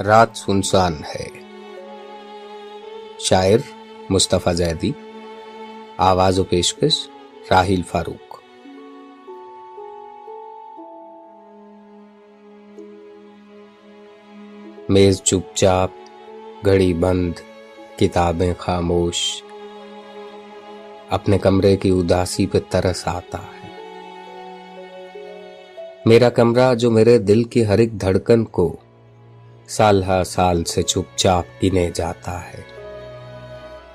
رات سنسان ہے۔ شاعر مصطفیٰ زیدی، آواز و پیشکش راہیل فاروق۔ میز چپ چاپ، گھڑی بند، کتابیں خاموش۔ اپنے کمرے کی اداسی پہ ترس آتا ہے۔ میرا کمرہ جو میرے دل کی ہر ایک دھڑکن کو سال ہا سال سے چپ چاپ گنے جاتا ہے۔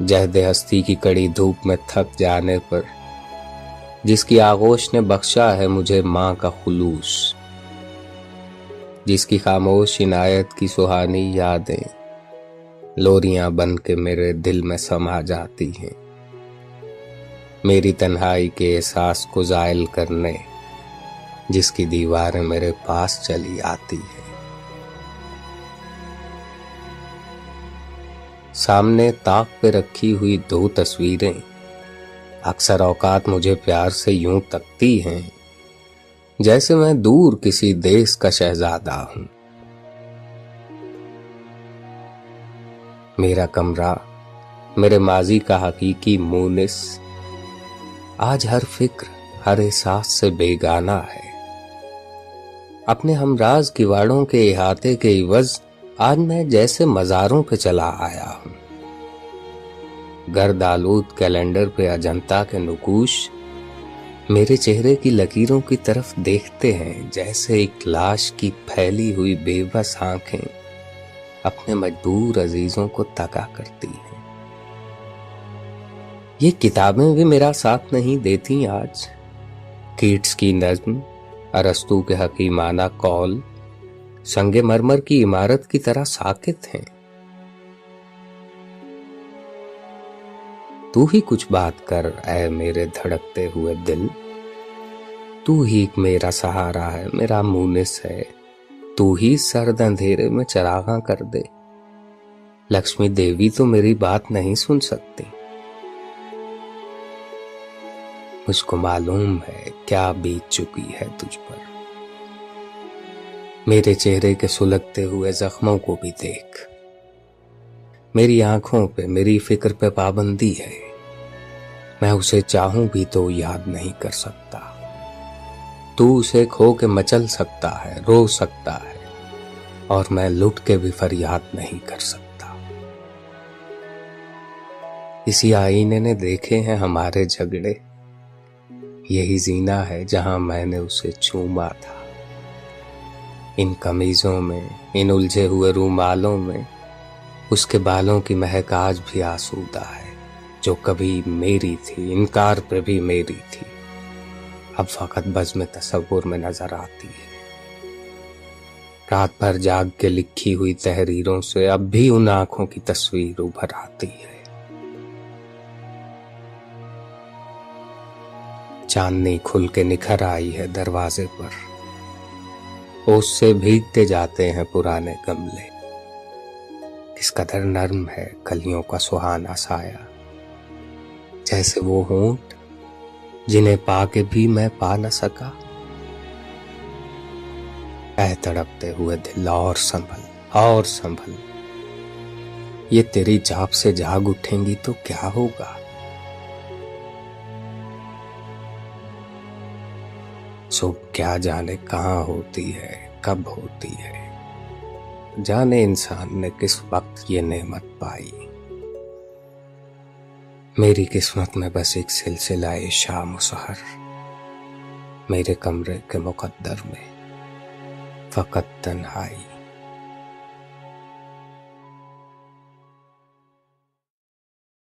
جہد ہستی کی کڑی دھوپ میں تھک جانے پر، جس کی آغوش نے بخشا ہے مجھے ماں کا خلوص۔ جس کی خاموش عنایت کی سہانی یادیں لوریاں بن کے میرے دل میں سما جاتی ہیں۔ میری تنہائی کے احساس کو زائل کرنے، جس کی دیواریں میرے پاس چلی آتی ہیں۔ سامنے تاک پہ رکھی ہوئی دو تصویریں۔ اکثر اوقات مجھے پیار سے یوں تکتی ہیں جیسے میں دور کسی دیس کا شہزادہ ہوں۔ میرا کمرہ، میرے ماضی کا حقیقی مونس، آج ہر فکر، ہر احساس سے بیگانہ ہے۔ اپنے ہمراز کی واڑوں کے احاطے کے عوض آج میں جیسے مزاروں پہ چلا آیا ہوں۔ گرد آلود کیلنڈر پہ اجنتا کے نکوش میرے چہرے کی لکیروں کی طرف دیکھتے ہیں، جیسے ایک لاش کی پھیلی ہوئی بے بس آنکھیں اپنے مجبور عزیزوں کو تکا کرتی ہیں۔ یہ کتابیں بھی میرا ساتھ نہیں دیتی آج۔ کیٹس کی نظم، ارستو کے حکیمانہ کال سنگ مرمر کی عمارت کی طرح ساکت ہیں۔ تو ہی کچھ بات کر، اے میرے دھڑکتے ہوئے دل۔ تو ہی میرا سہارا ہے، میرا مونس ہے۔ تو ہی سرد اندھیرے میں چراغاں کر دے۔ لکشمی دیوی تو میری بات نہیں سن سکتی۔ مجھ کو معلوم ہے، کیا بیت چکی ہے تجھ پر۔ میرے چہرے کے سلگتے ہوئے زخموں کو بھی دیکھ۔ میری آنکھوں پہ میری فکر پہ پابندی ہے۔ میں اسے چاہوں بھی تو یاد نہیں کر سکتا۔ تو اسے کھو کے مچل سکتا ہے، رو سکتا ہے۔ اور میں لٹ کے بھی فریاد نہیں کر سکتا۔ اسی آئینے نے دیکھے ہیں ہمارے جھگڑے۔ یہی زینہ ہے جہاں میں نے اسے چوما تھا۔ ان کمیزوں میں، ان الجھے ہوئے رومالوں میں، اس کے بالوں کی مہک آج بھی آسودہ ہے، جو کبھی میری تھی، انکار پہ بھی میری تھی۔ اب فقط بز میں تصور میں نظر آتی ہے۔ رات بھر جاگ کے لکھی ہوئی تحریروں سے اب بھی ان آنکھوں کی تصویر ابھر آتی ہے۔ چاندنی کھل کے نکھر آئی ہے دروازے پر۔ اس سے بھیگتے جاتے ہیں پرانے گملے۔ کس قدر نرم ہے کلیوں کا سہانا سایہ۔ جیسے وہ ہونٹ جنہیں پا کے بھی میں پا نہ سکا۔ اے تڑپتے ہوئے دل اور سنبھل اور سنبھل۔ یہ تیری جاپ سے جاگ اٹھیں گی تو کیا ہوگا؟ صبح کیا جانے، کہاں ہوتی ہے، کب ہوتی ہے۔ جانے انسان نے کس وقت یہ نعمت پائی۔ میری قسمت میں بس ایک سلسلہ شام و سحر میرے کمرے کے مقدر میں فقط تنہائی۔